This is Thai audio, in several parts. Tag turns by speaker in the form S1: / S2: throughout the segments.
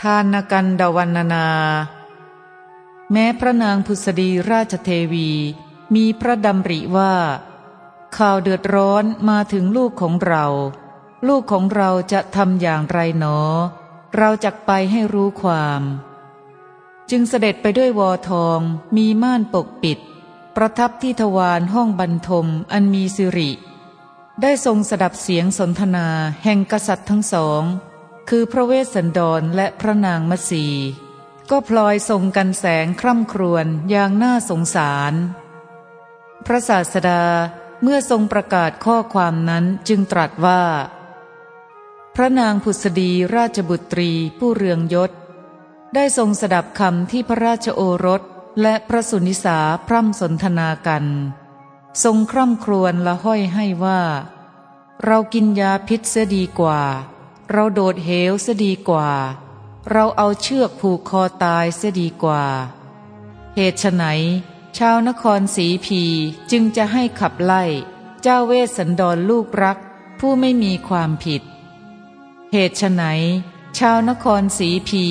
S1: ทานกันดวันนา แม้พระนางพุษดีราชเทวีมีพระดำริว่า ข่าวเดือดร้อนมาถึงลูกของเรา ลูกของเราจะทำอย่างไรหนอ เราจะไปให้รู้ความ จึงเสด็จไปด้วยวอทองมีม่านปกปิด ประทับที่ทวารห้องบรรทมอันมีสิริ ได้ทรงสดับเสียงสนทนาแห่งกษัตริย์ทั้งสอง คือพระเวสสันดรและพระนางมัสีก็พลอยทรงกันแสงคร่ำครวญอย่างน่าสงสาร พระศาสดาเมื่อทรงประกาศข้อความนั้นจึงตรัสว่า พระนางผุษดีราชบุตรีผู้เรืองยศ ได้ทรงสดับคำที่พระราชโอรสและพระสุนิสาพร่ำสนทนากัน ทรงคร่ำครวญละห้อยให้ว่า เรากินยาพิษเสียดีกว่า เราโดดเหวเสียดีกว่า เราเอาเชือกผูกคอตายเสียดีกว่า เหตุไนชาวนครสีพีจึงจะให้ขับไล่ เจ้าเวสสันดรลูกรัก ผู้ไม่มีความผิด เหตุไนชาวนครสีพี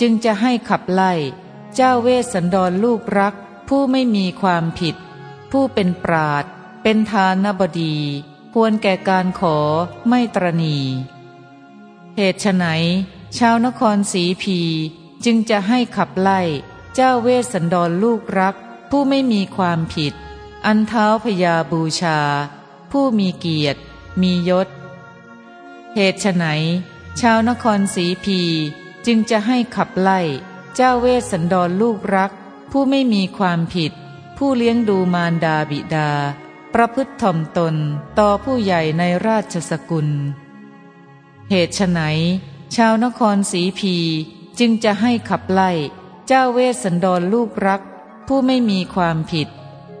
S1: จึงจะให้ขับไล่ เจ้าเวสสันดรลูกรัก ผู้ไม่มีความผิด ผู้เป็นปราชญ์เป็นทานบดี ควรแก่การขอไม่ตระหนี่ เหตุไฉนชาวนครสีพีจึงจะให้ขับไล่ เจ้าเวสสันดรลูกรัก ผู้ไม่มีความผิด อันท้าวพญาบูชา ผู้มีเกียรติ มียศ เหตุไฉนชาวนครสีพีจึงจะให้ขับไล่ เจ้าเวสสันดรลูกรัก ผู้ไม่มีความผิด ผู้เลี้ยงดูมารดาบิดา ประพฤติถ่อมตนต่อผู้ใหญ่ในราชสกุล เหตุไนชาวนครสีพีจึงจะให้ขับไล่ เจ้าเวสสันดรลูกรัก ผู้ไม่มีความผิด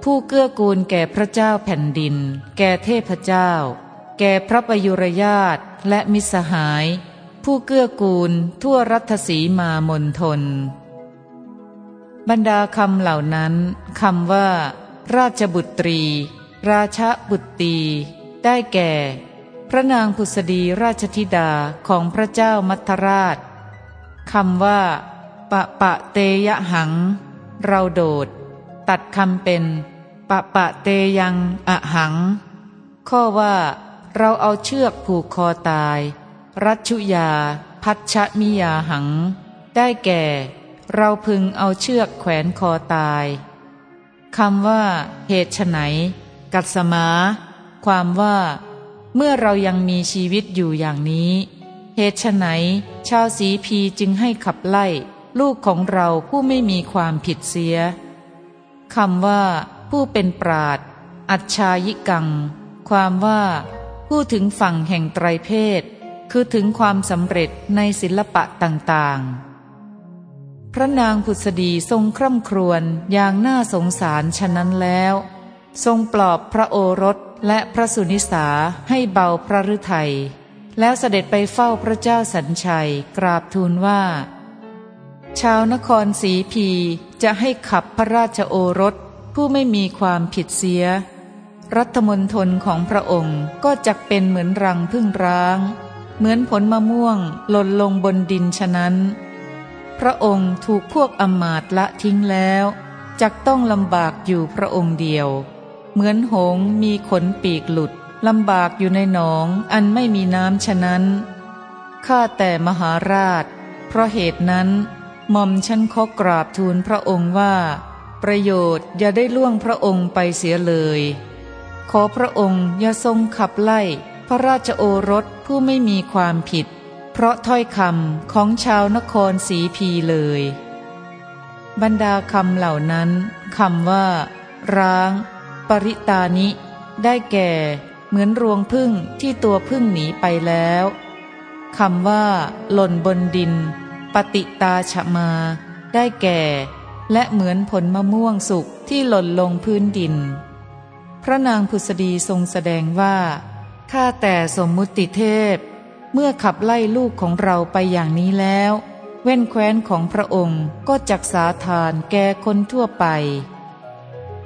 S1: ผู้เกื้อกูลแก่พระเจ้าแผ่นดิน แก่เทพเจ้า แก่พระประยุรญาตและมิสหาย ผู้เกื้อกูลทั่วรัฐสีมามนทน บรรดาคำเหล่านั้นคำว่า ราชบุตรี ราชบุตรีได้แก่ พระนางผุษดีราชธิดาของพระเจ้ามัทราชคำว่า ปะปะเตยะหัง เราโดด ตัดคำเป็น ปะปะเตยังอะหัง ข้อว่า เราเอาเชือกผูกคอตาย รัชุยา พัชมิยาหัง ได้แก่ เราพึงเอาเชือกแขวนคอตายคำว่า เหตุไนกัสมา ความว่า เมื่อเรายังมีชีวิตอยู่อย่างนี้เหตุไฉนชาวสีพีจึงให้ขับไล่ ลูกของเราผู้ไม่มีความผิดเสียคำว่า ผู้เป็นปราดอัจฉายิกัง ความว่า ผู้ถึงฝั่งแห่งไตรเพศ คือถึงความสำเร็จในศิลปะต่างๆ พระนางผุษดีทรงคร่ำครวญอย่างน่าสงสารฉะนั้นแล้ว ทรงปลอบพระโอรส และพระสุนิสาให้เบาพระฤทัยแล้วเสด็จไปเฝ้าพระเจ้าสัญชัยกราบทูลว่า ชาวนครสีพีจะให้ขับพระราชโอรสผู้ไม่มีความผิดเสีย รัฐมนตรของพระองค์ก็จะเป็นเหมือนรังพึ่งร้าง เหมือนผลมะม่วงหล่นลงบนดินฉะนั้น พระองค์ถูกพวกอมาตละทิ้งแล้วจักต้องลำบากอยู่พระองค์เดียว เหมือนหงมีขนปีกหลุดลำบากอยู่ในหนองอันไม่มีน้ำฉะนั้น ข้าแต่มหาราช เพราะเหตุนั้นหม่อมฉันขอกราบทูลพระองค์ว่า ประโยชน์อย่าได้ล่วงพระองค์ไปเสียเลย ขอพระองค์อย่าทรงขับไล่ พระราชโอรสผู้ไม่มีความผิด เพราะถ้อยคำของชาวนครสีพีเลย บรรดาคำเหล่านั้นคำว่า ร้าง ปริตานิ ได้แก่ เหมือนรวงพึ่งที่ตัวพึ่งหนีไปแล้วคำว่า หล่นบนดิน ปฏิตาฉมา ได้แก่ และเหมือนผลมะม่วงสุกที่หล่นลงพื้นดิน พระนางผุษดีทรงแสดงว่าข้าแต่สมมุติเทพ เมื่อขับไล่ลูกของเราไปอย่างนี้แล้ว เว้นแคว้นของพระองค์ก็จักสาทานแก่คนทั่วไป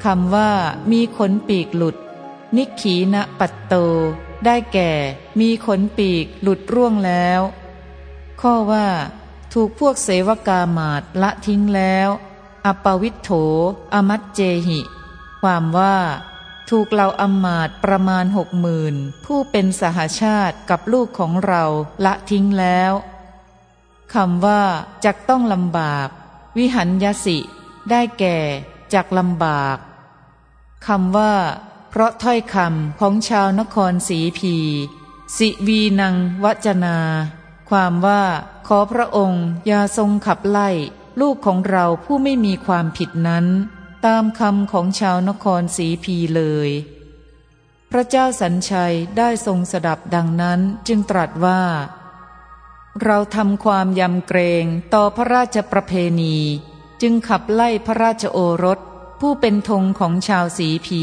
S1: คำว่า มีขนปีกหลุด นิขีณปัตโต ได้แก่ มีขนปีกหลุดร่วงแล้ว ข้อว่า ถูกพวกเสวกามาตละทิ้งแล้ว อปวิทโธอมัจเจหิ ความว่า ถูกเราอมาตประมาณหกหมื่นผู้เป็นสหชาติกับลูกของเราละทิ้งแล้วคำว่าจักต้องลำบาก วิหันยสิ ได้แก่จักลำบาก คำว่า เพราะถ้อยคำของชาวนครสีพี สิวีนังวจนา ความว่า ขอพระองค์อย่าทรงขับไล่ ลูกของเราผู้ไม่มีความผิดนั้น ตามคำของชาวนครสีพีเลย พระเจ้าสัญชัยได้ทรงสดับดังนั้นจึงตรัสว่า เราทำความยำเกรงต่อพระราชประเพณี จึงขับไล่พระราชโอรส ผู้เป็นธงของชาวสีพี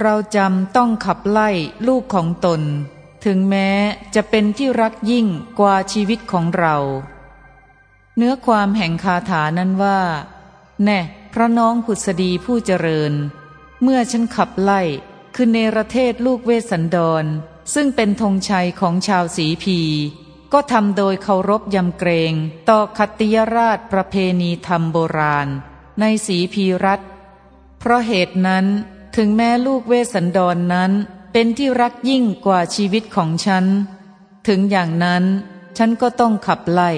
S1: เราจำต้องขับไล่ลูกของตน ถึงแม้จะเป็นที่รักยิ่งกว่าชีวิตของเรา เนื้อความแห่งคาถานั้นว่า แน่พระน้องผุษดีผู้เจริญ เมื่อฉันขับไล่คือเนรเทศลูกเวสันดร ซึ่งเป็นธงชัยของชาวสีพี ก็ทำโดยเคารพยำเกรง ต่อคติยราชประเพณีธรรมโบราณ ในสีพีรัต เพราะเหตุนั้นถึงแม้ลูกเวสันดรนนั้นเป็นที่รักยิ่งกว่าชีวิตของฉัน ถึงอย่างนั้นฉันก็ต้องขับไล่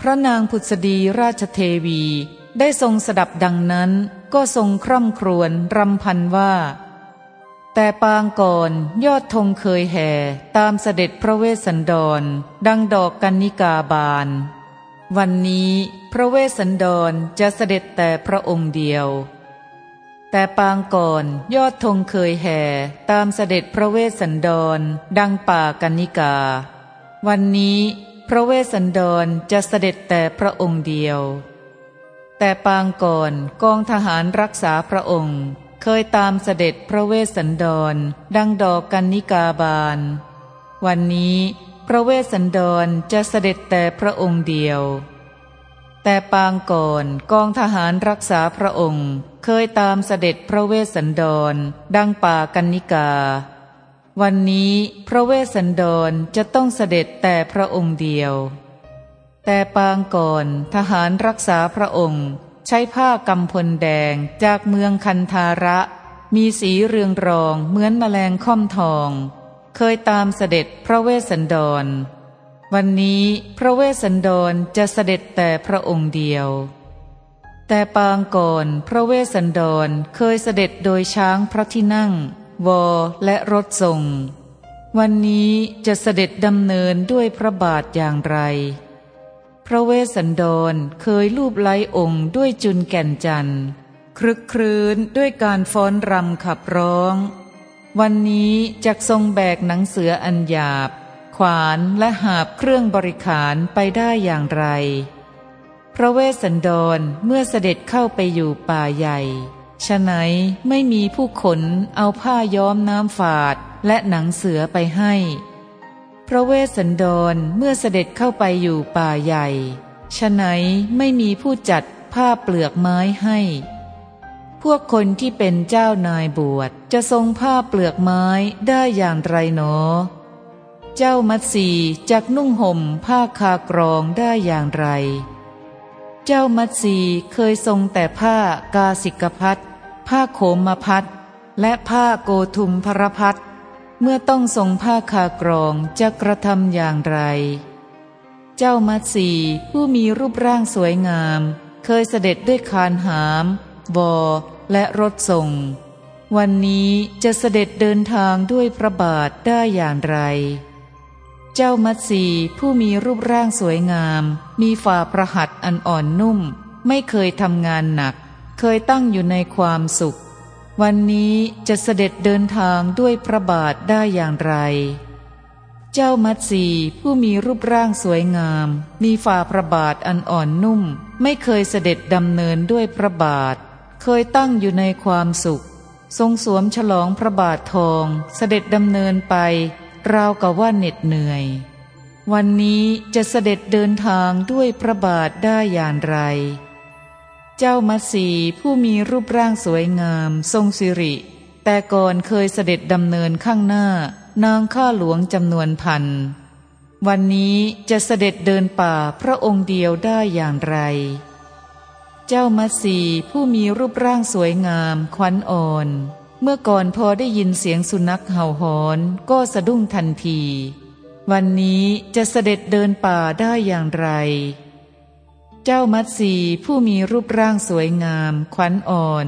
S1: พระนางพุทธดีราชเทวีได้ทรงสดับดังนั้นก็ทรงคร่ำครวญรำพันว่า แต่ปางก่อนยอดธงเคยแห่ตามเสด็จพระเวสสันดร ดังดอกกันนิกาบาน วันนี้พระเวสสันดรจะเสด็จแต่พระองค์เดียว แต่ปางก่อนยอดธงเคยแห่ตามเสด็จพระเวสสันดร ดังป่ากันิกา วันนี้พระเวสสันดรจะเสด็จแต่พระองค์เดียว แต่ปางก่อนกองทหารรักษาพระองค์ เคยตามเสด็จพระเวสสันดร ดังดอกกันนิกาบาน วันนี้พระเวสสันดรจะเสด็จแต่พระองค์เดียว แต่ปางก่อนกองทหารรักษาพระองค์ เคยตามเสด็จพระเวสสันดร ดังป่ากันนิกา วันนี้พระเวสสันดรจะต้องเสด็จแต่พระองค์เดียว แต่ปางก่อนทหารรักษาพระองค์ใช้ผ้ากำพลแดงจากเมืองคันธาระ มีสีเรืองรองเหมือนแมลงค่อมทอง เคยตามเสด็จพระเวสสันดร วันนี้พระเวสสันดรจะเสด็จแต่พระองค์เดียว แต่ปางก่อนพระเวสสันดรเคยเสด็จโดยช้างพระที่นั่ง วอและรถทรง วันนี้จะเสด็จดำเนินด้วยพระบาทอย่างไร พระเวสสันดรเคยลูบไล้องค์ด้วยจุนแก่นจันทร์ครึกครื้นด้วยการฟ้อนรำขับร้อง วันนี้จะทรงแบกหนังเสืออันหยาบ ขวานและหาบเครื่องบริขารไปได้อย่างไร พระเวสสันดรเมื่อเสด็จเข้าไปอยู่ป่าใหญ่ฉะไหนไม่มีผู้ขนเอาผ้าย้อมน้ำฝาดและหนังเสือไปให้ พระเวสสันดรเมื่อเสด็จเข้าไปอยู่ป่าใหญ่ฉะไหนไม่มีผู้จัดผ้าเปลือกไม้ให้ พวกคนที่เป็นเจ้านายบวชจะทรงผ้าเปลือกไม้ได้อย่างไรหนอ เจ้ามัตสีจักนุ่งห่มผ้าคากรองได้อย่างไร เจ้ามัตสีเคยทรงแต่ผ้ากาสิกพัดผ้าโขมพัดและผ้าโกทุมพรพัดเมื่อต้องทรงผ้าคากรองจะกระทำอย่างไร เจ้ามัตสีผู้มีรูปร่างสวยงาม เคยเสด็จด้วยคานหามวอและรถส่ง วันนี้จะเสด็จเดินทางด้วยพระบาทได้อย่างไร เจ้ามัตสีผู้มีรูปร่างสวยงาม มีฝ่าประหัตอันอ่อนนุ่ม ไม่เคยทำงานหนัก เคยตั้งอยู่ในความสุข วันนี้จะเสด็จเดินทางด้วยพระบาทได้อย่างไร เจ้ามัตสีผู้มีรูปร่างสวยงาม มีฝ่าพระบาทอันอ่อนนุ่ม ไม่เคยเสด็จดำเนินด้วยพระบาท เคยตั้งอยู่ในความสุข ทรงสวมฉลองพระบาททองเสด็จดำเนินไป ราวกับว่าเหน็ดเหนื่อย วันนี้จะเสด็จเดินทางด้วยพระบาทได้อย่างไร เจ้ามัสีผู้มีรูปร่างสวยงามทรงสิริ แต่ก่อนเคยเสด็จดำเนินข้างหน้านางข้าหลวงจำนวนพัน วันนี้จะเสด็จเดินป่าพระองค์เดียวได้อย่างไร เจ้ามัสีผู้มีรูปร่างสวยงามขวัญอ่อน เมื่อก่อนพอได้ยินเสียงสุนัขเห่าหอนก็สะดุ้งทันที วันนี้จะเสด็จเดินป่าได้อย่างไร เจ้ามัสีผู้มีรูปร่างสวยงาม ขวัญอ่อน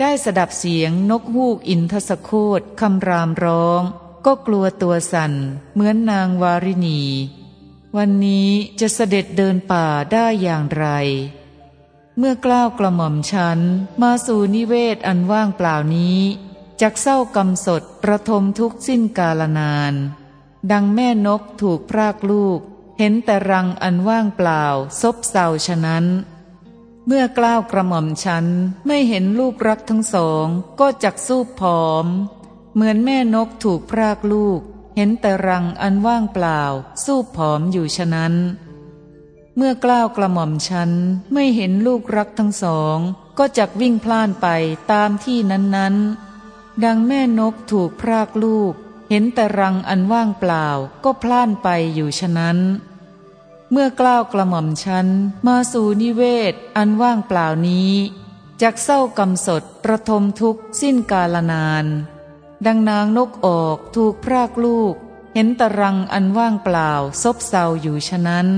S1: ได้สดับเสียงนกฮูกอินทสโคตคำรามร้อง ก็กลัวตัวสั่น เหมือนนางวาริณี วันนี้จะเสด็จเดินป่าได้อย่างไร เมื่อกล้าวกระหม่อมฉัน มาสู่นิเวศอันว่างเปล่านี้จักเศร้ากำสดประทมทุกสิ้นกาลนาน ดังแม่นกถูกพรากลูก เห็นแต่รังอันว่างเปล่า ซบเศร้าฉะนั้น เมื่อกล้าวกระหม่อมฉัน ไม่เห็นลูกรักทั้งสอง ก็จักสู้ผอม เหมือนแม่นกถูกพรากลูก เห็นแต่รังอันว่างเปล่า สู้ผอมอยู่ฉะนั้น เมื่อกล้าวกระหม่อมฉันไม่เห็นลูกรักทั้งสอง ก็จักวิ่งพล่านไปตามที่นั้นๆ ดังแม่นกถูกพรากลูก เห็นแต่รังอันว่างเปล่าก็พล่านไปอยู่ฉะนั้น เมื่อกล้าวกระหม่อมฉันมาสู่นิเวศอันว่างเปล่านี้จักเศร้ากำสดประทมทุกสิ้นกาลนาน ดังนางนกออกถูกพรากลูก เห็นตรังอันว่างเปล่าซบเซาอยู่ฉะนั้น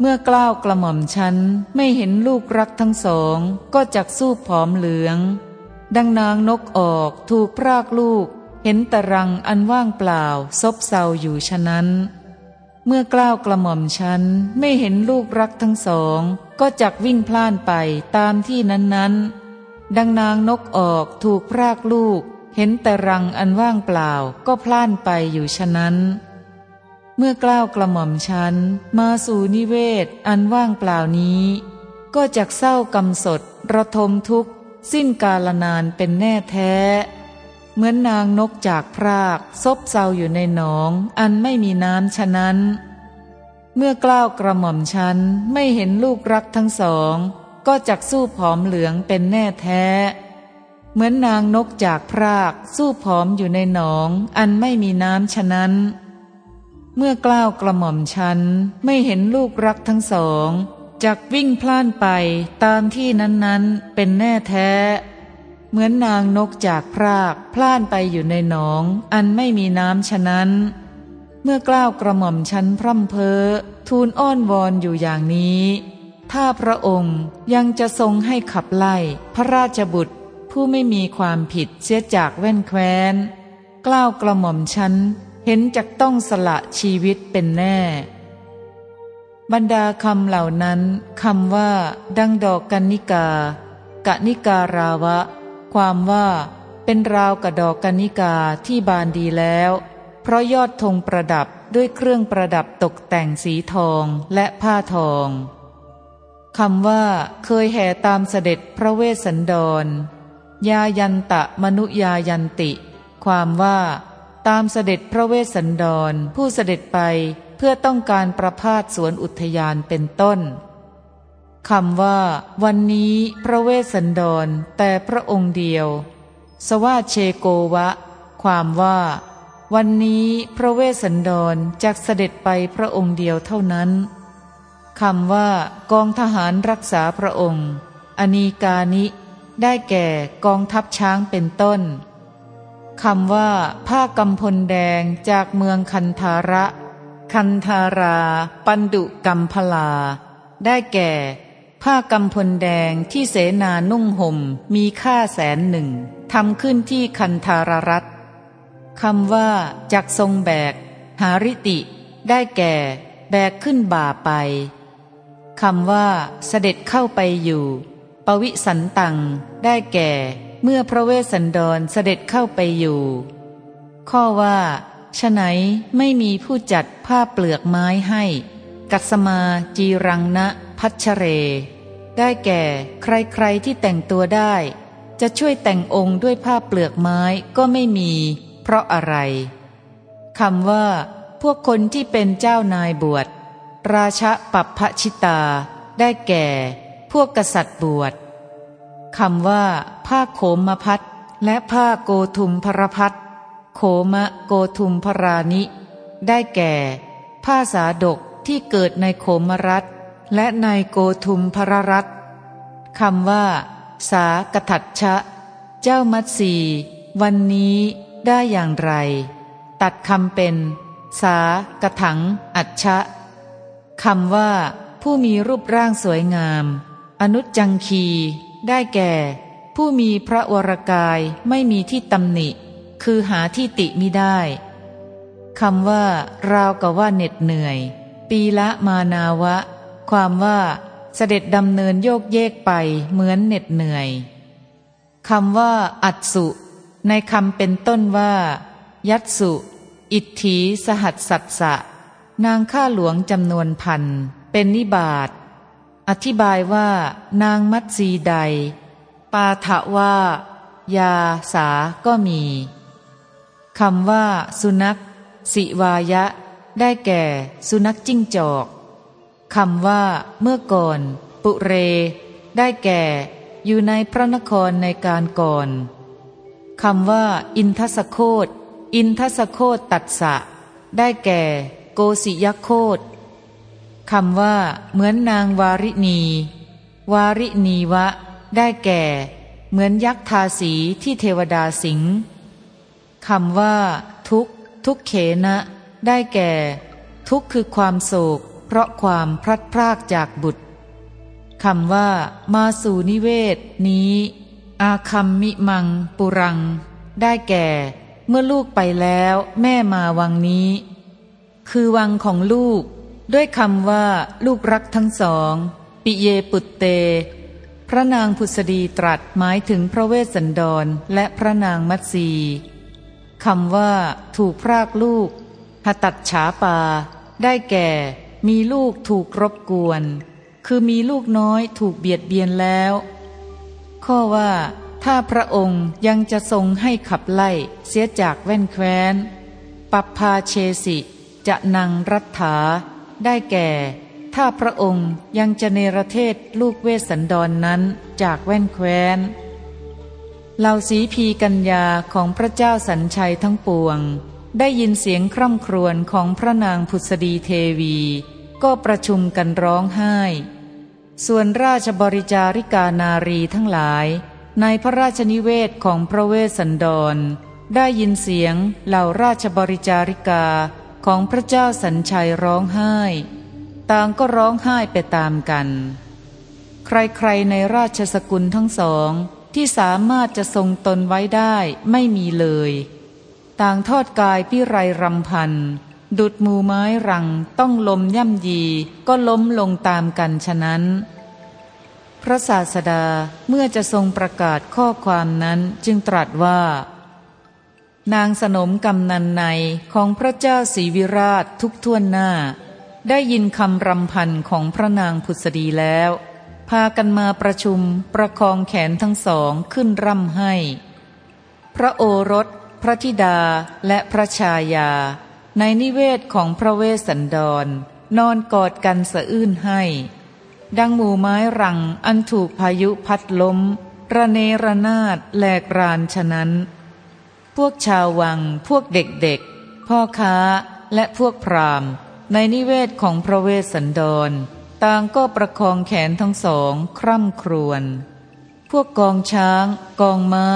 S1: เมื่อกล้าวกระหม่อมฉันไม่เห็นลูกรักทั้งสองก็จักสู้ผอมเหลือง ดังนางนกออกถูกพรากลูก เห็นตรังอันว่างเปล่า ซบเซาอยู่ฉะนั้น เมื่อกล้าวกระหม่อมฉันไม่เห็นลูกรักทั้งสอง ก็จักวิ่งพล่านไปตามที่นั้นๆ ดังนางนกออกถูกพรากลูก เห็นตรังอันว่างเปล่าก็พล่านไปอยู่ฉะนั้น เมื่อกล้าวกระหม่อมฉันมาสู่นิเวศอันว่างเปล่านี้ ก็จักเศร้ากำสดระทมทุกข์ สิ้นกาลนานเป็นแน่แท้ เหมือนนางนกจากพรากซบเซาอยู่ในหนอง อันไม่มีน้ำฉะนั้น เมื่อกล้าวกระหม่อมฉันไม่เห็นลูกรักทั้งสอง ก็จักสู้ผอมเหลืองเป็นแน่แท้ เหมือนนางนกจากพรากสู้ผอมอยู่ในหนอง อันไม่มีน้ำฉะนั้น เมื่อกล้าวกระหม่อมฉันไม่เห็นลูกรักทั้งสองจากวิ่งพล่านไปตามที่นั้นๆเป็นแน่แท้ เหมือนนางนกจากพรากพล่านไปอยู่ในหนอง อันไม่มีน้ำฉะนั้น เมื่อกล้าวกระหม่อมฉันพร่ำเพ้อทูลอ้อนวอนอยู่อย่างนี้ ถ้าพระองค์ยังจะทรงให้ขับไล่ พระราชบุตรผู้ไม่มีความผิดเสียจากแว่นแคว้น กล้าวกระหม่อมฉัน เห็นจักต้องสละชีวิตเป็นแน่ บรรดาคำเหล่านั้นคำว่า ดังดอกกันนิกา กะนิการาวะ ความว่าเป็นราวกับดอกกันนิกาที่บานดีแล้ว เพราะยอดธงประดับด้วยเครื่องประดับตกแต่งสีทองและผ้าทองคำว่าเคยแห่ตามเสด็จพระเวสสันดร ยายันตะมนุยายันติ ความว่า ตามเสด็จพระเวสสันดรผู้เสด็จไปเพื่อต้องการประพาสสวนอุทยานเป็นต้นคำว่า วันนี้พระเวสสันดรแต่พระองค์เดียว สวาเชโกวะ ความว่า วันนี้พระเวสสันดรจากเสด็จไปพระองค์เดียวเท่านั้นคำว่ากองทหารรักษาพระองค์ อนีกานิ ได้แก่กองทัพช้างเป็นต้น คำว่า ผ้ากำพลแดงจากเมืองคันธาระ คันธารา ปันดุกัมพลา ได้แก่ ผ้ากำพลแดงที่เสนานุ่งห่มมีค่าแสนหนึ่งทำขึ้นที่คันธารรัตคำว่าจักทรงแบก หาริติ ได้แก่ แบกขึ้นบ่าไปคำว่าเสด็จเข้าไปอยู่ ปวิสันตัง ได้แก่ เมื่อพระเวสสันดรเสด็จเข้าไปอยู่ ข้อว่าฉไหนไม่มีผู้จัดผ้าเปลือกไม้ให้ กัสมาจีรังนะพัชเร ได้แก่ใครๆที่แต่งตัวได้ จะช่วยแต่งองค์ด้วยผ้าเปลือกไม้ก็ไม่มี เพราะอะไรคำว่า พวกคนที่เป็นเจ้านายบวช ราชปัปพชิตา ได้แก่ พวกกษัตริย์บวช คำว่า ผ้าโขมมพัดและผ้าโกทุมพรพัดโขมะโกทุมพรานิ ได้แก่ ผ้าสาดกที่เกิดในโคมรัฐ และในโกทุมพรรัฐคำว่า สากถัดชะ เจ้ามัตสีวันนี้ได้อย่างไร ตัดคำเป็น สากระถัง อัจฉะคำว่า ผู้มีรูปร่างสวยงาม อนุจังคี ได้แก่ ผู้มีพระวรกายไม่มีที่ตำหนิ คือหาที่ติมิได้คำว่าราวกับว่าเหน็ดเหนื่อย ปีละมานาวะ ความว่าเสด็จดำเนินโยกเยกไปเหมือนเหน็ดเหนื่อยคำว่า อัดสุ ในคำเป็นต้นว่า ยัตสุ อิทธีสหัสสัตสะ นางข้าหลวงจำนวนพัน เป็นนิบาต อธิบายว่านางมัตสีใด ปาทะว่า ยาสาก็มีคำว่า สุนัขสิวายะ ได้แก่ สุนัขจิ้งจอกคำว่า เมื่อก่อน ปุเร ได้แก่ อยู่ในพระนครในการก่อนคำว่า อินทสโคตอินทสโคตตัดสะ ได้แก่ โกศิยโคต คำว่า เหมือนนางวาริณี วาริณีวะ ได้แก่ เหมือนยักษ์ทาสีที่เทวดาสิงคำว่า ทุกทุกเขนะ ได้แก่ ทุกคือความโศก เพราะความพลัดพรากจากบุตรคำว่า มาสู่นิเวศ นี้ อาคัมมิมัง ปุรัง ได้แก่ เมื่อลูกไปแล้ว แม่มาวังนี้ คือวังของลูก ด้วยคำว่าลูกรักทั้งสอง ปิเยปุตเต พระนางพุษดีตรัสหมายถึงพระเวสสันดรและพระนางมัตสีคำว่า ถูกพรากลูกหตัดฉาปา ได้แก่ มีลูกถูกรบกวน คือมีลูกน้อยถูกเบียดเบียนแล้ว ข้อว่า ถ้าพระองค์ยังจะทรงให้ขับไล่เสียจากแว่นแคว้น ปัปพาเชสิ จะนังรัฐา ได้แก่ ถ้าพระองค์ยังจะเนรเทศลูกเวสสันดรนนั้นจากแว่นแคว้นเหล่าสีพีกัญญาของพระเจ้าสัญชัยทั้งปวง ได้ยินเสียงคร่ำครวญของพระนางพุทธดีเทวี ก็ประชุมกันร้องไห้ ส่วนราชบริจาริกานารีทั้งหลาย ในพระราชนิเวศของพระเวสสันดร ได้ยินเสียงเหล่าราชบริจาริกา ของพระเจ้าสัญชัยร้องไห้ ต่างก็ร้องไห้ไปตามกัน ใครๆในราชสกุลทั้งสองที่สามารถจะทรงตนไว้ได้ไม่มีเลย ต่างทอดกายพิไรรำพัน ดุดมูไม้รังต้องลมย่ำยีก็ล้มลงตามกันฉะนั้น พระศาสดาเมื่อจะทรงประกาศข้อความนั้นจึงตรัสว่า นางสนมกำนันในของพระเจ้าศรีวิราชทุกท่วนหน้า ได้ยินคำรำพันของพระนางผุษดีแล้ว พากันมาประชุมประคองแขนทั้งสองขึ้นร่ำให้ พระโอรส พระธิดาและพระชายา ในนิเวศของพระเวสสันดร นอนกอดกันสะอื้นให้ ดังหมู่ไม้รังอันถูกพายุพัดล้ม ระเนระนาดแหลกรานฉะนั้น พวกชาววัง พวกเด็กๆ พ่อค้าและพวกพรามในนิเวศของพระเวสสันดร ต่างก็ประคองแขนทั้งสองคร่ำครวญพวกกองช้าง กองม้า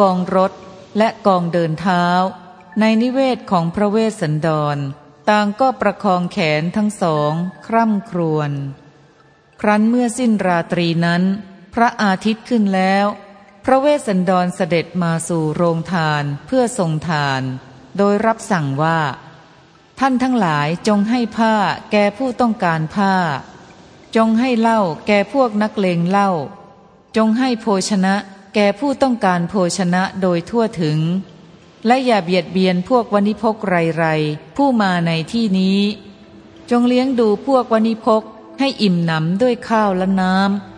S1: กองรถ และกองเดินเท้า ในนิเวศของพระเวสสันดร ต่างก็ประคองแขนทั้งสองคร่ำครวญครั้นเมื่อสิ้นราตรีนั้น พระอาทิตย์ขึ้นแล้ว พระเวสสันดรเสด็จมาสู่โรงทานเพื่อทรงทาน โดยรับสั่งว่า ท่านทั้งหลายจงให้ผ้าแก่ผู้ต้องการผ้า จงให้เหล้าแก่พวกนักเลงเหล้าจงให้โภชนะแก่ผู้ต้องการโภชนะโดยทั่วถึง และอย่าเบียดเบียนพวกวณิพกไรไรผู้มาในที่นี้ จงเลี้ยงดูพวกวณิพกให้อิ่มหนำด้วยข้าวและน้ำ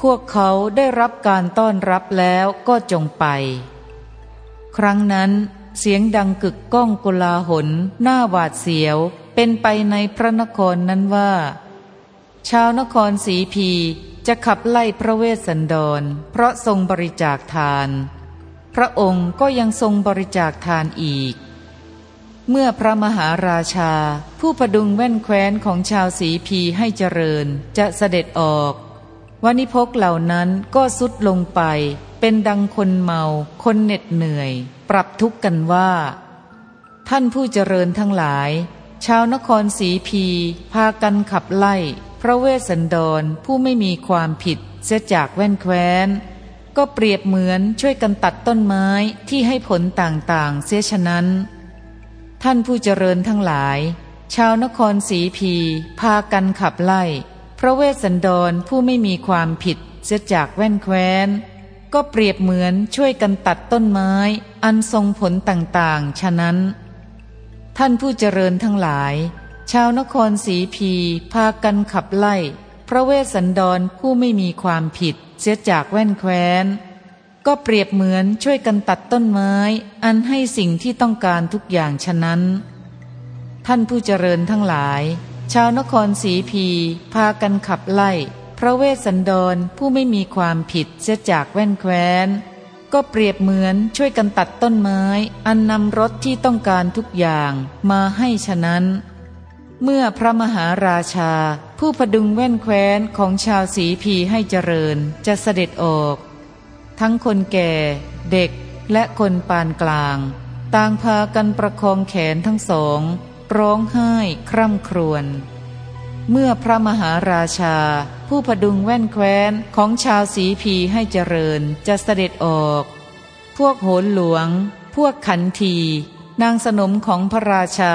S1: พวกเขาได้รับการต้อนรับแล้วก็จงไป ครั้งนั้นเสียงดังกึกก้องกลาหนหน้าหวาดเสียว เป็นไปในพระนครนั้นว่า ชาวนครสีพีจะขับไล่พระเวสสันดร เพราะทรงบริจาคทาน พระองค์ก็ยังทรงบริจาคทานอีก เมื่อพระมหาราชา ผู้ประดุงแว่นแคว้นของชาวสีพีให้เจริญจะเสด็จออก วานิพกเหล่านั้นก็สุดลงไป เป็นดังคนเมา คนเหน็ดเหนื่อย ปรับทุกข์กันว่า ท่านผู้เจริญทั้งหลาย ชาวนครสีพี พากันขับไล่ พระเวสสันดรผู้ไม่มีความผิดเสียจากแว่นแคว้น ก็เปรียบเหมือนช่วยกันตัดต้นไม้ที่ให้ผลต่างๆ เสียฉะนั้น ท่านผู้เจริญทั้งหลาย ชาวนครสีพี พากันขับไล่ พระเวสสันดรผู้ไม่มีความผิดเสียจากแว่นแคว้น ก็เปรียบเหมือนช่วยกันตัดต้นไม้ อันทรงผลต่างๆ ฉะนั้น ท่านผู้เจริญทั้งหลาย ชาวนครสีพีพากันขับไล่ พระเวสสันดรผู้ไม่มีความผิดเสียจากแว่นแคว้น ก็เปรียบเหมือนช่วยกันตัดต้นไม้ อันให้สิ่งที่ต้องการทุกอย่างฉะนั้น ท่านผู้เจริญทั้งหลาย ชาวนครสีพี พากันขับไล่ พระเวสสันดรผู้ไม่มีความผิดเสียจากแว่นแคว้น ก็เปรียบเหมือนช่วยกันตัดต้นไม้ อันนำรถที่ต้องการทุกอย่างมาให้ฉะนั้น เมื่อพระมหาราชา ผู้พดุงแว่นแคว้นของชาวสีพีให้เจริญจะเสด็จออก ทั้งคนแก่ เด็กและคนปานกลาง ต่างพากันประคองแขนทั้งสอง ร้องไห้คร่ำครวญเมื่อพระมหาราชา ผู้พดุงแว่นแคว้นของชาวสีพีให้เจริญจะเสด็จออก พวกโหนหลวง พวกขันที นางสนมของพระราชา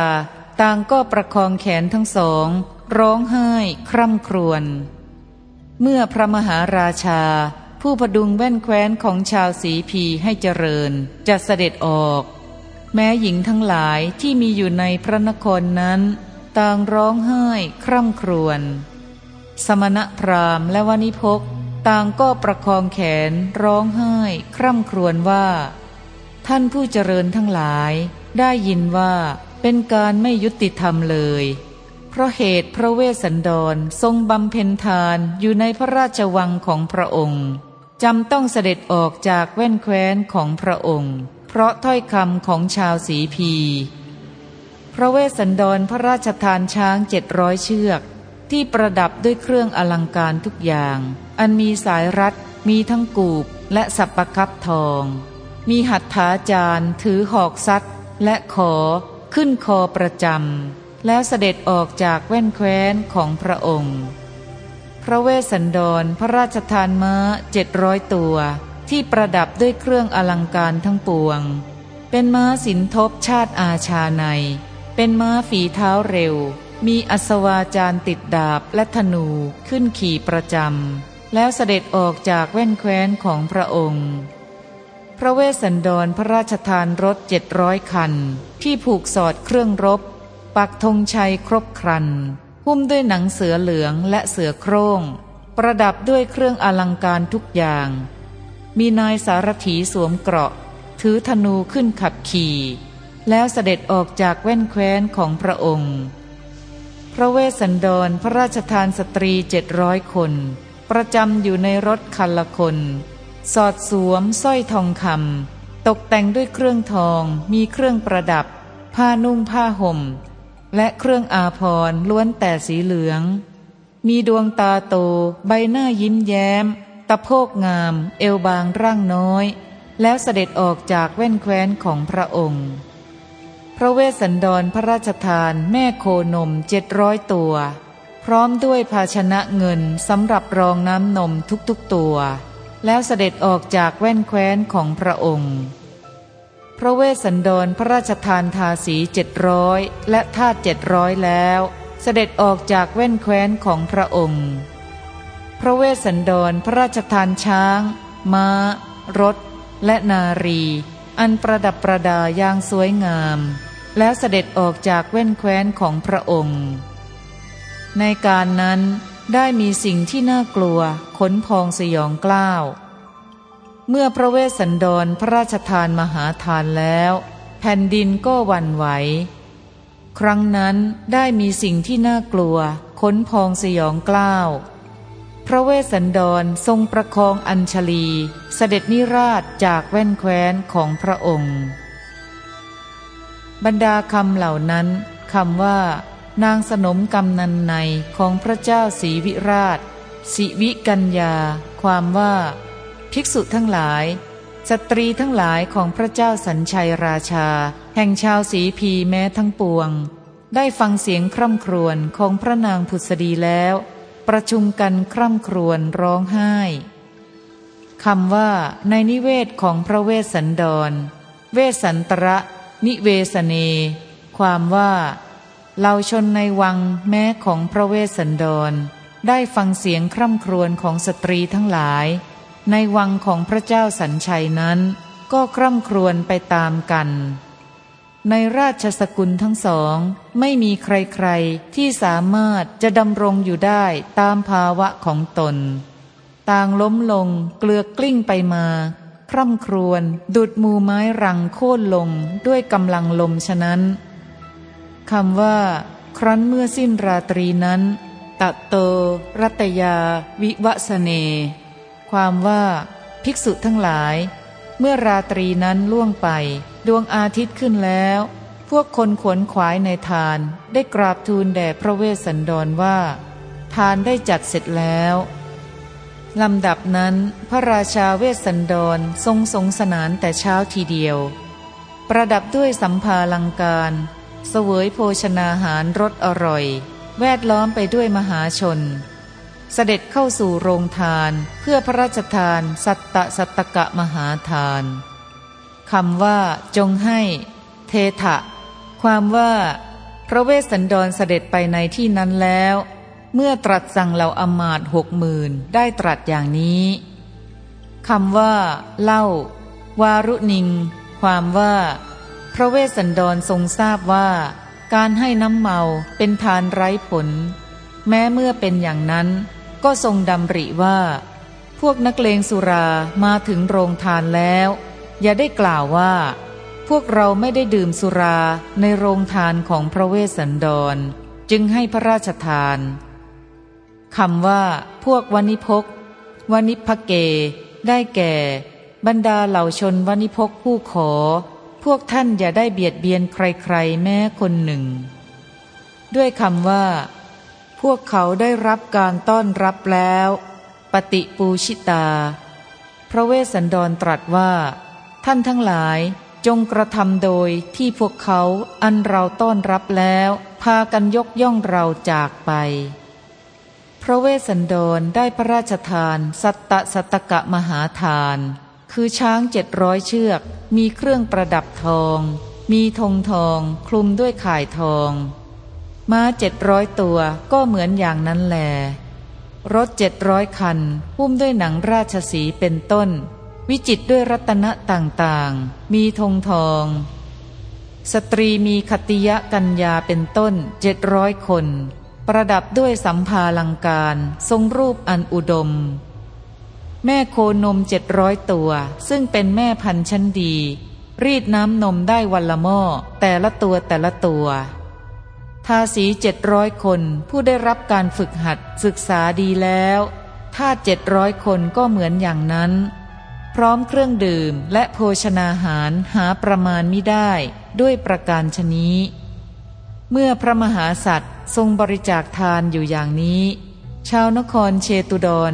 S1: ต่างก็ประคองแขนทั้งสอง ร้องไห้คร่ำครวญเมื่อพระมหาราชา ผู้พดุงแว่นแคว้นของชาวสีพีให้เจริญจะเสด็จออก แม้หญิงทั้งหลายที่มีอยู่ในพระนครนั้น ต่างร้องไห้คร่ำครวญ สมณพราหมณ์และวานิพกต่างก็ประคองแขนร้องไห้คร่ำครวญว่า ท่านผู้เจริญทั้งหลายได้ยินว่าเป็นการไม่ยุติธรรมเลย เพราะเหตุพระเวสสันดรทรงบำเพ็ญทานอยู่ในพระราชวังของพระองค์จำต้องเสด็จออกจากแว่นแคว้นของพระองค์ เพราะถ้อยคำของชาวสีพี พระเวสสันดรพระราชทานช้างเจ็ดร้อยเชือก ที่ประดับด้วยเครื่องอลังการทุกอย่าง อันมีสายรัดมีทั้งกูบและสับประคับทอง มีหัตถาจารย์ถือหอกซัดและขอขึ้นคอประจำแล้วเสด็จออกจากแว่นแคว้นของพระองค์ พระเวสสันดรพระราชทานม้าเจ็ดร้อยตัว ที่ประดับด้วยเครื่องอลังการทั้งปวง เป็นม้าสินทบชาติอาชาใน เป็นม้าฝีเท้าเร็ว มีอัศวาจารติดดาบและธนูขึ้นขี่ประจำ แล้วเสด็จออกจากแว่นแคว้นของพระองค์ พระเวสสันดรพระราชทานรถเจ็ดร้อยคัน ที่ผูกสอดเครื่องรบ ปักธงชัยครบครัน หุ้มด้วยหนังเสือเหลืองและเสือโครง่ง ประดับด้วยเครื่องอลังการทุกอย่าง มีนายสารถีสวมเกราะ ถือธนูขึ้นขับขี่ แล้วเสด็จออกจากแว่นแคว้นของพระองค์ พระเวสสันดรพระราชทานสตรีเจ็ดร้อยคน ประจำอยู่ในรถคันละคน สอดสวมสร้อยทองคำตกแต่งด้วยเครื่องทองมีเครื่องประดับ ผ้านุ่งผ้าห่ม และเครื่องอาภรณ์ล้วนแต่สีเหลือง มีดวงตาโตใบหน้ายิ้มแย้ม ตะโพกงาม เอวบางร่างน้อย แล้วเสด็จออกจากแว่นแคว้นของพระองค์ พระเวสสันดรพระราชทานแม่โคนมเจ็ดร้อยตัว พร้อมด้วยภาชนะเงินสำหรับรองน้ำนมทุกๆตัว แล้วเสด็จออกจากแว่นแคว้นของพระองค์ พระเวสสันดรพระราชทานทาสีเจ็ดร้อยและทาเจ็ดร้อยแล้ว เสด็จออกจากแว่นแคว้นของพระองค์ ระเวสสันดรพระราชทานช้าง ม้า รถ และนารี อันประดับประดาอย่างสวยงาม แล้วเสด็จออกจากแว่นแคว้นของพระองค์ ในการนั้นได้มีสิ่งที่น่ากลัวขนพองสยองกล้าว เมื่อพระเวสสันดรพระราชทานมหาทานแล้ว แผ่นดินก็วันไหว ครั้งนั้นได้มีสิ่งที่น่ากลัวขนพองสยองกล้าว พระเวสสันดรทรงประคองอัญชลี เสด็จนิราชจากแว่นแคว้นของพระองค์ บรรดาคำเหล่านั้นคำว่า นางสนมกำนันในของพระเจ้าศรีวิราชสิวิกัญญา ความว่า ภิกษุทั้งหลาย สตรีทั้งหลายของพระเจ้าสัญชัยราชา แห่งชาวสีพีแม้ทั้งปวง ได้ฟังเสียงคร่ำครวญของพระนางผุษดีแล้ว ประชุมกันคร่ำครวญร้องไห้คำว่าในนิเวศของพระเวสสันดร เวสฺสนฺตรนิเวสเน ความว่าเราชนในวังแม้ของพระเวสสันดร ได้ฟังเสียงคร่ำครวญของสตรีทั้งหลาย ในวังของพระเจ้าสัญชัยนั้น ก็คร่ำครวญไปตามกัน ในราชสกุลทั้งสอง ไม่มีใครๆ ที่สามารถจะดำรงอยู่ได้ตามภาวะของตน ต่างล้มลงเกลือกกลิ้งไปมา คร่ำครวญดุดมูไม้รังโค่นลงด้วยกำลังลมฉะนั้นคำว่า ครั้นเมื่อสิ้นราตรีนั้นตะโต รัตยา วิวสเน ความว่า ภิกษุทั้งหลาย เมื่อราตรีนั้นล่วงไป ดวงอาทิตย์ขึ้นแล้ว พวกคนขวนขวายในทานได้กราบทูลแด่พระเวสสันดรว่า ทานได้จัดเสร็จแล้วลำดับนั้นพระราชาเวสสันดรทรงสงสนานแต่เช้าทีเดียว ประดับด้วยสัมภาลังการเสวยโภชนาหารรสอร่อย แวดล้อมไปด้วยมหาชน เสด็จเข้าสู่โรงทานเพื่อพระราชทานสัตตะสัตตกะมหาทาน คำว่า จงให้ เทถะ ความว่า พระเวสสันดรเสด็จไปในที่นั้นแล้ว เมื่อตรัสสั่งเหล่าอมาตหกหมื่นได้ตรัสอย่างนี้คำว่า เล่า วารุณิง ความว่า พระเวสสันดรทรงทราบว่า การให้น้ำเมาเป็นทานไร้ผล แม้เมื่อเป็นอย่างนั้น ก็ทรงดำริว่า พวกนักเลงสุรามาถึงโรงทานแล้ว อย่าได้กล่าวว่า พวกเราไม่ได้ดื่มสุราในโรงทานของพระเวสสันดร จึงให้พระราชทานคำว่า พวกวณิพกวณิพเก ได้แก่ บรรดาเหล่าชนวณิพกผู้ขอ พวกท่านอย่าได้เบียดเบียนใครๆ แม้คนหนึ่ง ด้วยคำว่า พวกเขาได้รับการต้อนรับแล้ว ปฏิปูชิตา พระเวสสันดรตรัสว่า ท่านทั้งหลายจงกระทำโดยที่พวกเขาอันเราต้อนรับแล้ว พากันยกย่องเราจากไป พระเวสสันดรได้พระราชทาน สัตตสัตตกะมหาทาน คือช้างเจ็ดร้อยเชือก มีเครื่องประดับทอง มีธงทอง คลุมด้วยข่ายทอง ม้าเจ็ดร้อยตัวก็เหมือนอย่างนั้นแล รถเจ็ดร้อยคันหุ้มด้วยหนังราชสีเป็นต้น วิจิตด้วยรัตนะต่างๆ มีธงทอง สตรีมีคติยะกัญญาเป็นต้นเจ็ดร้อยคน ประดับด้วยสัมภาลังการ ทรงรูปอันอุดม แม่โคนมเจ็ดร้อยตัว ซึ่งเป็นแม่พันธุ์ชั้นดี รีดน้ำนมได้วันละหม้อแต่ละตัวแต่ละตัวทาสีเจ็ดร้อยคนผู้ได้รับการฝึกหัดศึกษาดีแล้ว ถ้าเจ็ดร้อยคนก็เหมือนอย่างนั้น พร้อมเครื่องดื่มและโภชนาหารหาประมาณมิได้ด้วยประการชนี้ เมื่อพระมหาสัตว์ทรงบริจาคทานอยู่อย่างนี้ ชาวนครเชตุดร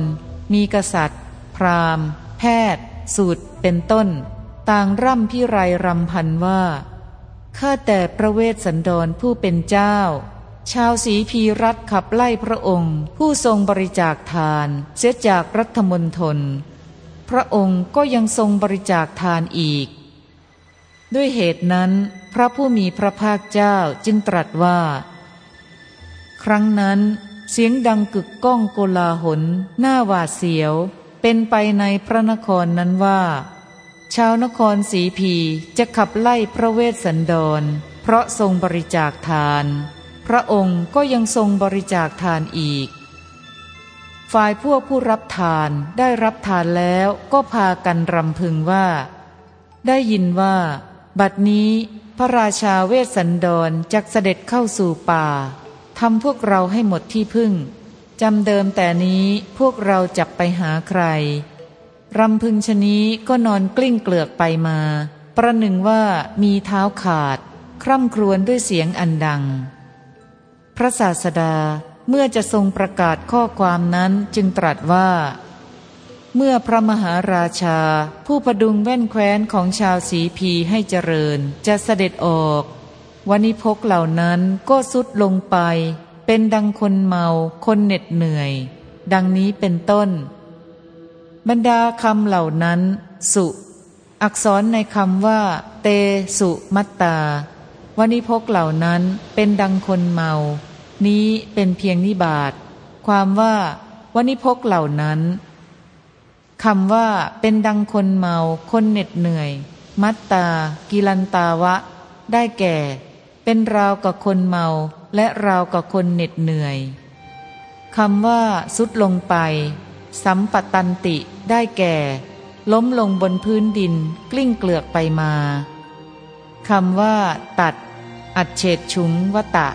S1: มีกษัตริย์ พราหมณ์ แพทย์ สูตรเป็นต้น ต่างร่ำพิไรรำพันว่าข้าแต่พระเวสสันดรผู้เป็นเจ้า ชาวสีพีรัตขับไล่พระองค์ ผู้ทรงบริจาคทาน เสียจากรัฐมนตร พระองค์ก็ยังทรงบริจาคทานอีก ด้วยเหตุนั้นพระผู้มีพระภาคเจ้าจึงตรัสว่า ครั้งนั้นเสียงดังกึกก้องโกลาหลหน้าหวาดเสียว เป็นไปในพระนครนั้นว่า ชาวนครสีพีจะขับไล่พระเวสสันดร เพราะทรงบริจาคทาน พระองค์ก็ยังทรงบริจาคทานอีก ฝ่ายพวกผู้รับทานได้รับทานแล้วก็พากันรำพึงว่า ได้ยินว่า บัดนี้พระราชาเวสสันดรจักเสด็จเข้าสู่ป่าทำพวกเราให้หมดที่พึ่งจำเดิมแต่นี้พวกเราจับไปหาใคร รำพึงชนี้ก็นอนกลิ้งเกลือกไปมา ประหนึ่งว่ามีเท้าขาด คร่ำครวญด้วยเสียงอันดัง พระศาสดา เมื่อจะทรงประกาศข้อความนั้นจึงตรัสว่า เมื่อพระมหาราชา ผู้ประดุงแว่นแคว้นของชาวสีพีให้เจริญจะเสด็จออกวันิพกเหล่านั้นก็สุดลงไป เป็นดังคนเมาคนเหน็ดเหนื่อย ดังนี้เป็นต้น บรรดาคำเหล่านั้น สุ อักษรในคำว่า เตสุมัตตาวันิพกเหล่านั้นเป็นดังคนเมา นี้เป็นเพียงนิบาตความว่าวนิพกเหล่านั้นคำว่าเป็นดังคนเมา คนเหน็ดเหนื่อย มัตตา กิลันตาวะ ได้แก่ เป็นราวกับคนเมา และราวกับคนเหน็ดเหนื่อยคำว่าสุดลงไป สัมปตันติได้แก่ ล้มลงบนพื้นดิน กลิ้งเกลือกไปมาคำว่า ตัด อัดเฉดชุงวตะ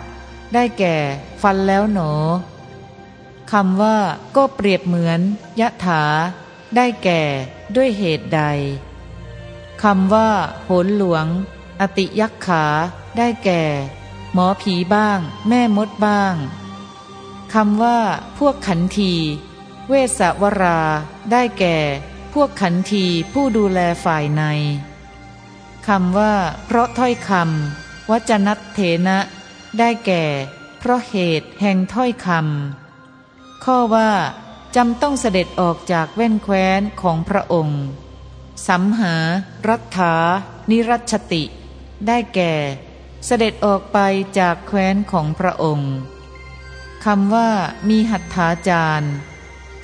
S1: ได้แก่ฟันแล้วหนอคำว่าก็เปรียบเหมือน ยะถา ได้แก่ด้วยเหตุใดคำว่าโหนหลวง อติยักขา ได้แก่ หมอผีบ้าง แม่มดบ้างคำว่า พวกขันที เวสวรา ได้แก่ พวกขันทีผู้ดูแลฝ่ายในคำว่า เพราะถ้อยคำวจนัตเถนะ ได้แก่ เพราะเหตุแห่งถ้อยคำข้อว่าจำต้องเสด็จออกจากแว่นแคว้นของพระองค์ สัมหา รัฐา นิรัชติ ได้แก่ เสด็จออกไปจากแคว้นของพระองค์คำว่ามีหัตถาจารย์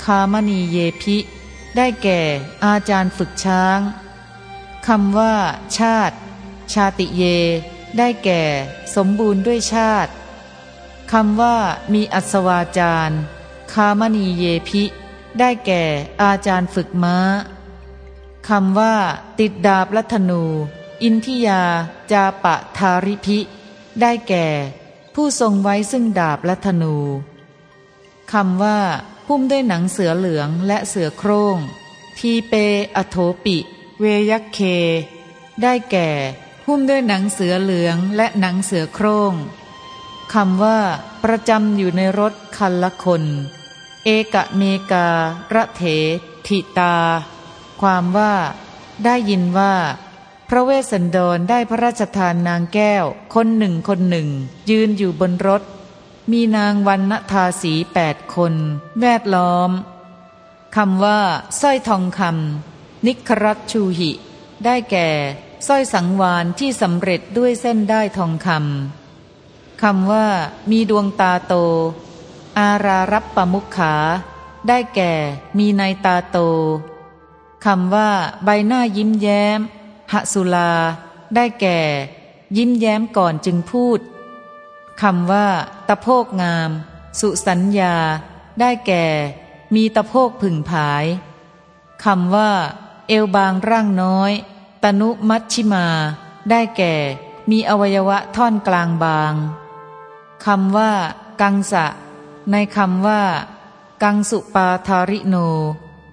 S1: คามณีเยพิ ได้แก่อาจารย์ฝึกช้างคำว่า ชาติ ชาติเย ได้แก่สมบูรณ์ด้วยชาติคำว่ามีอัศวาจารย์ คามณีเยพิ ได้แก่อาจารย์ฝึกม้าคำว่า ติดดาบลัธนู อินทิยา จาปะทาริพิ ได้แก่ ผู้ทรงไว้ซึ่งดาบและธนูคำว่า หุ้มด้วยหนังเสือเหลืองและเสือโครง่งทีเปอโถปิ เวยักเค ได้แก่ หุ้มด้วยหนังเสือเหลืองและหนังเสือโครง่งคำว่า ประจำอยู่ในรถคันละคน เอกเมการะเถทิตา ความว่า ได้ยินว่า พระเวสสันดรได้พระราชทานนางแก้ว คนหนึ่งคนหนึ่ง ยืนอยู่บนรถ มีนางวันณทาสีแปดคน แวดล้อมคำว่าสร้อยทองคำนิครัตชูหิ ได้แก่ สร้อยสังวานที่สำเร็จด้วยเส้นได้ทองคำคำว่า มีดวงตาโต อารารับปมุขขา ได้แก่มีในตาโตคำว่า ใบหน้ายิ้มแย้มหสุลา ได้แก่ ยิ้มแย้มก่อนจึงพูดคำว่า ตะโพกงาม สุสัญญา ได้แก่ มีตะโพกผึ่งผายคำว่า เอวบางร่างน้อย ตนุมัชชิมา ได้แก่ มีอวัยวะท่อนกลางบางคำว่า กังสะ ในคำว่า กังสุปาทาริโน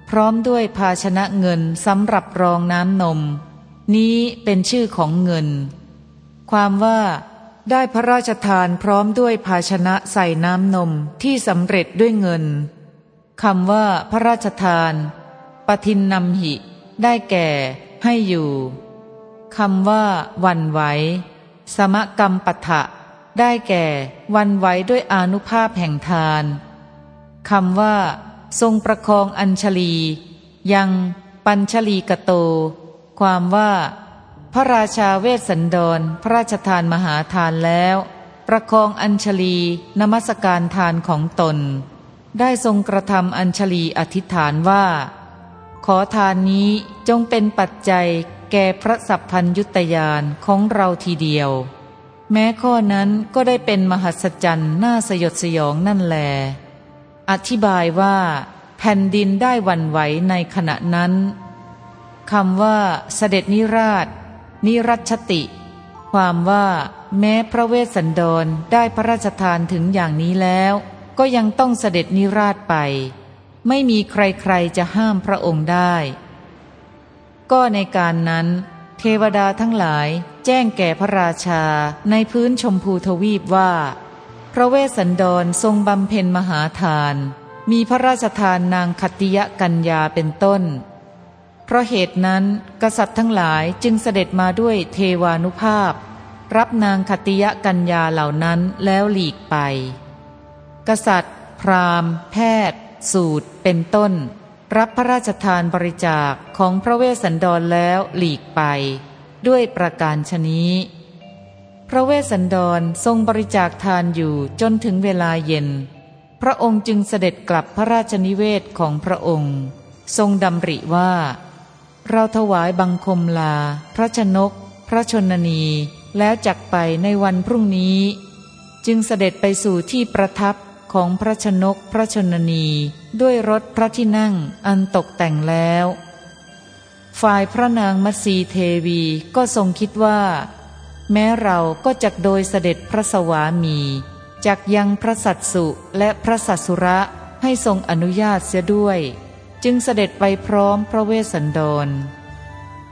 S1: พร้อมด้วยภาชนะเงินสำหรับรองน้ำนม นี้เป็นชื่อของเงิน ความว่า ได้พระราชทานพร้อมด้วยภาชนะใส่น้ำนมที่สำเร็จด้วยเงินคำว่า พระราชทานปทินนำหิ ได้แก่ ให้อยู่คำว่า วันไหว สมกรรมปัฏะได้แก่ วันไหวด้วยอนุภาพแห่งทานคำว่า ทรงประคองอัญชลี ยังปัญชลีกโต ความว่า พระราชาเวสสันดร พระราชทานมหาทานแล้ว ประคองอัญชลีนมัสการทานของตน ได้ทรงกระทำอัญชลีอธิษฐานว่า อทานนี้จงเป็นปัจจัยแก่พระสัพพัญยุตยานของเราทีเดียว แม้ข้อนั้นก็ได้เป็นมหัศจรรย์น่าสยดสยองนั่นแล อธิบายว่า แผ่นดินได้วันไหวในขณะนั้นคำว่าเสด็จนิราช นิรัชติ ความว่า แม้พระเวสสันดรได้พระราชทานถึงอย่างนี้แล้ว ก็ยังต้องเสด็จนิราชไป ไม่มีใครๆจะห้ามพระองค์ได้ ก็ในการนั้น เทวดาทั้งหลายแจ้งแก่พระราชาในพื้นชมพูทวีปว่า พระเวสสันดรทรงบำเพ็ญมหาทาน มีพระราชทานนางคติยะกัญญาเป็นต้น เพราะเหตุนั้นกษัตริย์ทั้งหลายจึงเสด็จมาด้วยเทวานุภาพ รับนางคติยะกัญญาเหล่านั้นแล้วหลีกไป กษัตริย์ พราหมณ์ แพทย์ สูตร เป็นต้น รับพระราชทานบริจาคของพระเวสสันดรแล้วหลีกไป ด้วยประการชนี้ พระเวสสันดรทรงบริจาคทานอยู่จนถึงเวลาเย็น พระองค์จึงเสด็จกลับพระราชนิเวศของพระองค์ ทรงดำริว่า เราถวายบังคมลา พระชนก พระชนนีแล้วจักไปในวันพรุ่งนี้ จึงเสด็จไปสู่ที่ประทับ ของพระชนกพระชนนีด้วยรถพระที่นั่งอันตกแต่งแล้ว ฝ่ายพระนางมัสีเทวีก็ทรงคิดว่า แม้เราก็จักโดยเสด็จพระสวามีจักยังพระสัตสุและพระสัตสุระให้ทรงอนุญาตเสียด้วย จึงเสด็จไปพร้อมพระเวสสันดร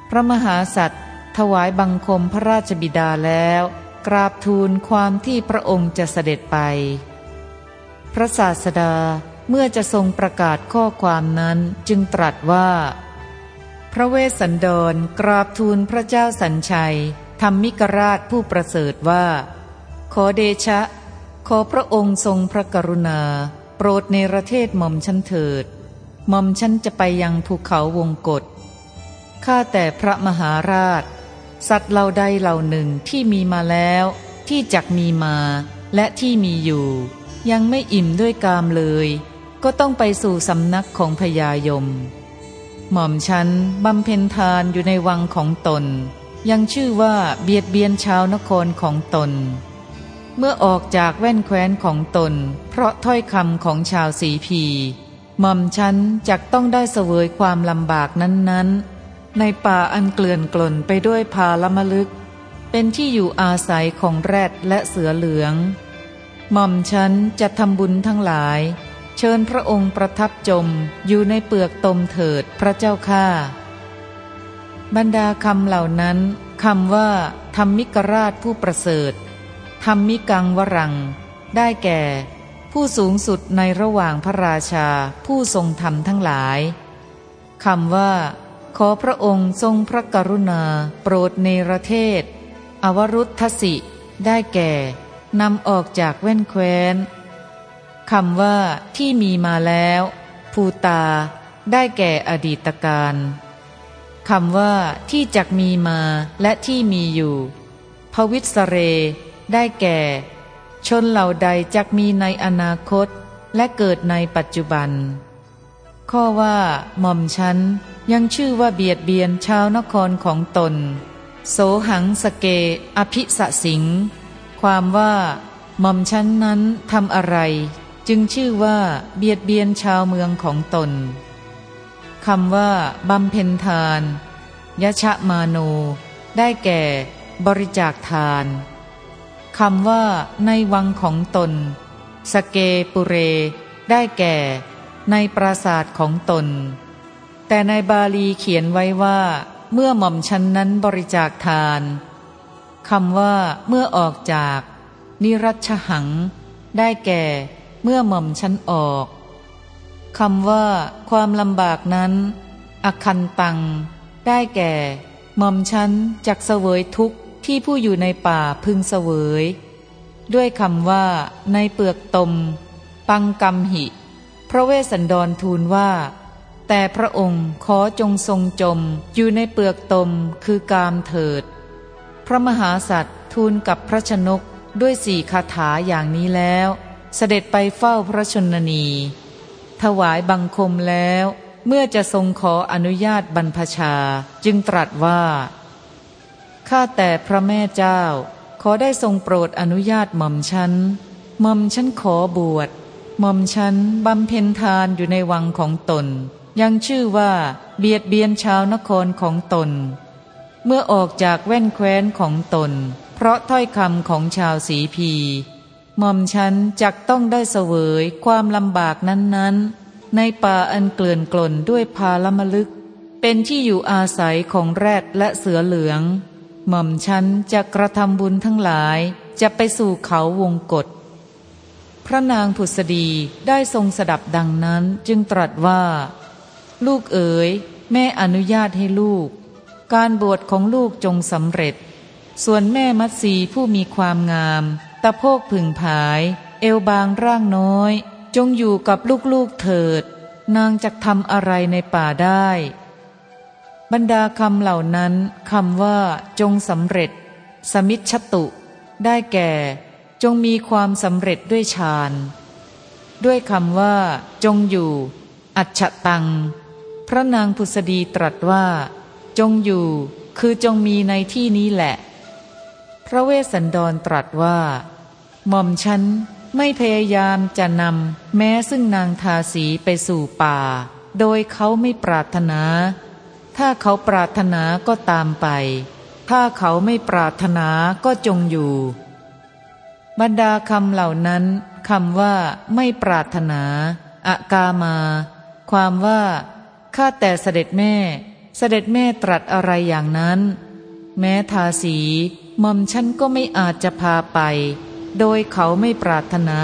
S1: พระมหาสัตว์ถวายบังคมพระราชบิดาแล้ว กราบทูลความที่พระองค์จะเสด็จไป ระศาสดาเมื่อจะทรงประกาศข้อความนั้นจึงตรัสว่า พระเวสสันดรกราบทูลพระเจ้าสัญชัยธรรมิกราชผู้ประเสริฐว่า ขอเดชะ ขอพระองค์ทรงพระกรุณา โปรดในประเทศหม่อมชั้นเถิดหม่อมชั้นจะไปยังภูเขาวงกฏข้าแต่พระมหาราช สัตว์เหล่าใดเหล่าหนึ่งที่มีมาแล้ว ที่จักมีมาและที่มีอยู่ ยังไม่อิ่มด้วยกามเลย ก็ต้องไปสู่สำนักของพญายม หม่อมฉันบำเพ็ญทานอยู่ในวังของตน ยังชื่อว่าเบียดเบียนชาวนครของตน เมื่อออกจากแว่นแคว้นของตน เพราะถ้อยคำของชาวสีพี หม่อมฉันจักต้องได้เสวยความลำบากนั้นๆ ในป่าอันเกลื่อนกล่นไปด้วยพาละมลึก เป็นที่อยู่อาศัยของแรดและเสือเหลือง หม่อมฉันจะทำบุญทั้งหลาย เชิญพระองค์ประทับจมอยู่ในเปลือกตมเถิดพระเจ้าข้าบรรดาคำเหล่านั้นคำว่าธรรมิกราชผู้ประเสริฐธรรมิกังวรัง ได้แก่ ผู้สูงสุดในระหว่างพระราชาผู้ทรงธรรมทั้งหลายคำว่า ขอพระองค์ทรงพระกรุณา โปรดเนรเทศ อวรุทธสิ ได้แก่ นำออกจากแว่นแคว้นคำว่าที่มีมาแล้ว ภูตา ได้แก่อดีตการคำว่าที่จักมีมาและที่มีอยู่ ภวิสเร ได้แก่ ชนเหล่าใดจักมีในอนาคต และเกิดในปัจจุบัน ข้อว่าหม่อมฉันยังชื่อว่าเบียดเบียนชาวนครของตน โสหังสเก อภิสสิง ความว่าหม่อมฉันนั้นทำอะไร จึงชื่อว่าเบียดเบียนชาวเมืองของตนคำว่าบำเพ็ญทาน ยะชะมาโน ได้แก่ บริจาคทานคำว่า ในวังของตน สเกปุเร ได้แก่ ในปราศาสตร์ของตน แต่ในบาลีเขียนไว้ว่า เมื่อหม่อมชันนั้นบริจาคทาน คำว่าเมื่อออกจาก นิรัชหัง ได้แก่ เมื่อหม่อมฉันออกคำว่า ความลำบากนั้น อคันตัง ได้แก่ หม่อมฉันจักเสวยทุกข์ที่ผู้อยู่ในป่าพึงเสวย ด้วยคำว่า ในเปลือกตม ปังกรรมหิ พระเวสสันดรทูลว่า แต่พระองค์ขอจงทรงจมอยู่ในเปลือกตมคือกามเถิด พระมหาสัตว์ทูลกับพระชนกด้วยสี่คาถาอย่างนี้แล้ว เสด็จไปเฝ้าพระชนนี ถวายบังคมแล้ว เมื่อจะทรงขออนุญาตบรรพชาจึงตรัสว่า ข้าแต่พระแม่เจ้า ขอได้ทรงโปรดอนุญาตหม่อมฉันหม่อมฉันขอบวชหม่อมฉันบำเพ็ญทานอยู่ในวังของตน ยังชื่อว่าเบียดเบียนชาวนครของตน เมื่อออกจากแว่นแคว้นของตน เพราะถ้อยคำของชาวสีพีหม่อมฉันจักต้องได้เสวยความลำบากนั้นๆ ในป่าอันเกลื่อนกล่นด้วยพาลมลึก เป็นที่อยู่อาศัยของแรดและเสือเหลือง หม่อมฉันจะกระทำบุญทั้งหลายจะไปสู่เขาวงกฏพระนางผุษดีได้ทรงสดับดังนั้นจึงตรัสว่า ลูกเอ๋ย แม่อนุญาตให้ลูก การบวชของลูกจงสำเร็จ ส่วนแม่มัตสีผู้มีความงาม ตะโพกผึ่งผาย เอวบางร่างน้อย จงอยู่กับลูกๆเถิด นางจะทำอะไรในป่าได้ บรรดาคำเหล่านั้นคำว่า จงสำเร็จ สมิชตุ ได้แก่ จงมีความสำเร็จด้วยฌานด้วยคำว่า จงอยู่ อัจฉตัง พระนางพุษดีตรัสว่า จงอยู่ คือจงมีในที่นี้แหละ พระเวสสันดรตรัสว่า หม่อมฉันไม่พยายามจะนำแม้ซึ่งนางทาสีไปสู่ป่า โดยเขาไม่ปรารถนา ถ้าเขาปรารถนาก็ตามไป ถ้าเขาไม่ปรารถนาก็จงอยู่ บรรดาคำเหล่านั้นคำว่าไม่ปรารถนาอากามา ความว่าข้าแต่เสด็จแม่ เสด็จแม่ตรัสอะไรอย่างนั้น แม้ทาสีหม่อมฉันก็ไม่อาจจะพาไป โดยเขาไม่ปรารถนา